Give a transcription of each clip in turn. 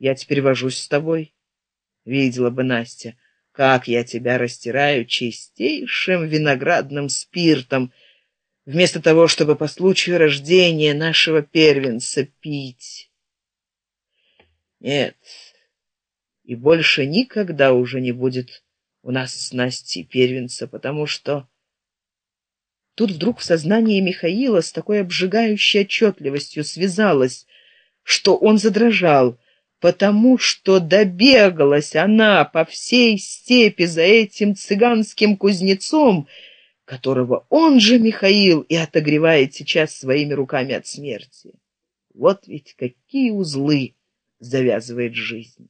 я теперь вожусь с тобой. Видела бы Настя, как я тебя растираю чистейшим виноградным спиртом, вместо того, чтобы по случаю рождения нашего первенца пить. Нет, и больше никогда уже не будет у нас с Настей первенца, потому что... Тут вдруг в сознании Михаила с такой обжигающей отчетливостью связалось, что он задрожал, потому что добегалась она по всей степи за этим цыганским кузнецом, которого он же, Михаил, и отогревает сейчас своими руками от смерти. Вот ведь какие узлы завязывает жизнь.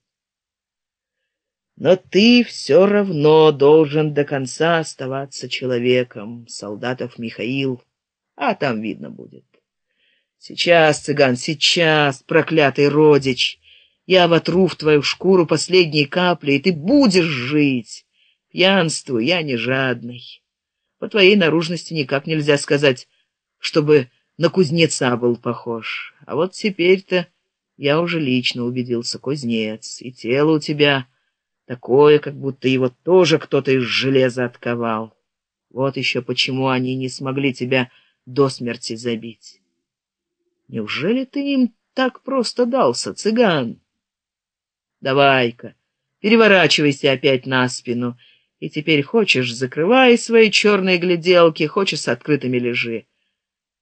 Но ты все равно должен до конца оставаться человеком, солдатов Михаил, а там видно будет. Сейчас, цыган, сейчас, проклятый родич, я вотру в твою шкуру последние капли, и ты будешь жить. Пьянству я не жадный. По твоей наружности никак нельзя сказать, чтобы на кузнеца был похож. А вот теперь-то я уже лично убедился, кузнец, и тело у тебя такое, как будто его тоже кто-то из железа отковал. Вот еще почему они не смогли тебя до смерти забить. Неужели ты им так просто дался, цыган? Давай-ка, переворачивайся опять на спину, и теперь хочешь, закрывай свои черные гляделки, хочешь, с открытыми лежи.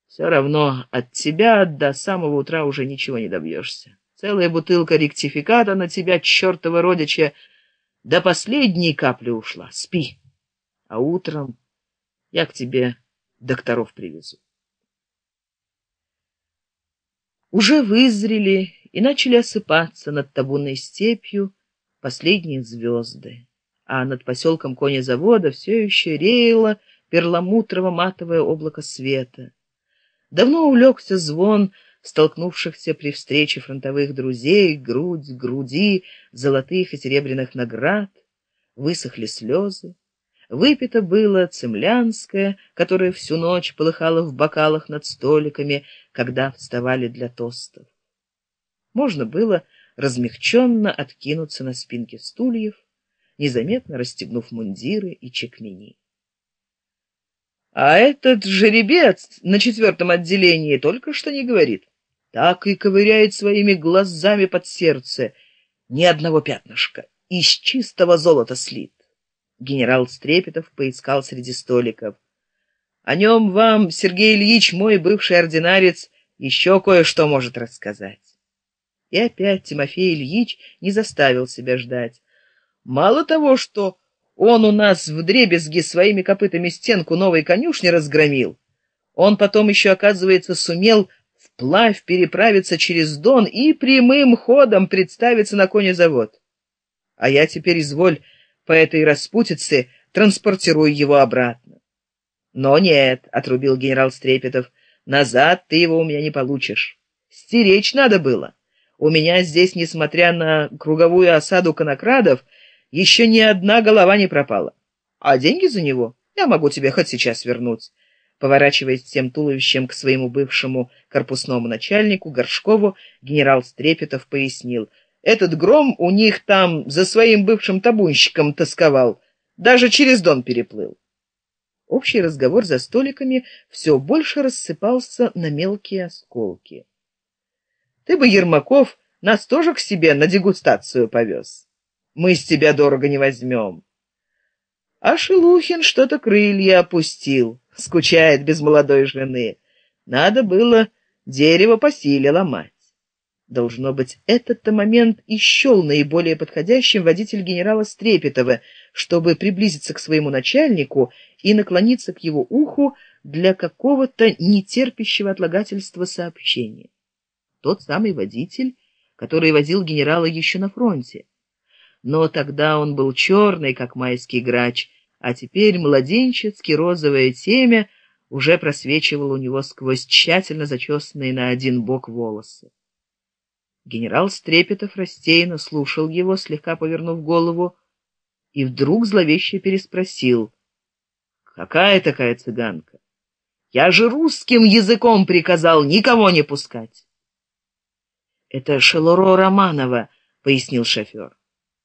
Все равно от тебя до самого утра уже ничего не добьешься. Целая бутылка ректификата на тебя, чертова родича, до последней капли ушла. Спи. А утром я к тебе докторов привезу. Уже вызрели и начали осыпаться над табунной степью последние звезды, а над поселком конезавода все еще реяло перламутрово-матовое облако света. Давно улегся звон столкнувшихся при встрече фронтовых друзей, грудь груди, золотых и серебряных наград, высохли слезы. Выпито было цемлянское, которое всю ночь полыхало в бокалах над столиками, когда вставали для тостов. Можно было размягченно откинуться на спинки стульев, незаметно расстегнув мундиры и чекмени. А этот жеребец на четвертом отделении только что не говорит. Так и ковыряет своими глазами под сердце. Ни одного пятнышка. Из чистого золота слит. Генерал Стрепетов поискал среди столиков. О нем вам, Сергей Ильич, мой бывший ординарец, еще кое-что может рассказать. И опять Тимофей Ильич не заставил себя ждать. Мало того, что он у нас в дребезги своими копытами стенку новой конюшни разгромил. Он потом еще, оказывается, сумел вплавь переправиться через Дон и прямым ходом представиться на конезавод. А я теперь, изволь, по этой распутице транспортирую его обратно. Но нет, — отрубил генерал Стрепетов, — назад ты его у меня не получишь. Стеречь надо было. У меня здесь, несмотря на круговую осаду конокрадов, — еще ни одна голова не пропала. А деньги за него я могу тебе хоть сейчас вернуть. Поворачиваясь всем туловищем к своему бывшему корпусному начальнику Горшкову, генерал Стрепетов пояснил. Этот гром у них там за своим бывшим табунщиком тосковал, даже через дон переплыл. Общий разговор за столиками все больше рассыпался на мелкие осколки. Ты бы, Ермаков, нас тоже к себе на дегустацию повез мы с тебя дорого не возьмем. А Шелухин что-то крылья опустил, скучает без молодой жены. Надо было дерево по силе ломать. Должно быть, этот-то момент и счел наиболее подходящим водитель генерала Стрепетова, чтобы приблизиться к своему начальнику и наклониться к его уху для какого-то нетерпящего отлагательства сообщения. Тот самый водитель, который возил генерала еще на фронте но тогда он был черный, как майский грач, а теперь младенчески розовое темя уже просвечивало у него сквозь тщательно зачесанные на один бок волосы. Генерал Стрепетов рассеянно слушал его, слегка повернув голову, и вдруг зловеще переспросил. «Какая такая цыганка? Я же русским языком приказал никого не пускать!» «Это Шелуро Романова», пояснил шофер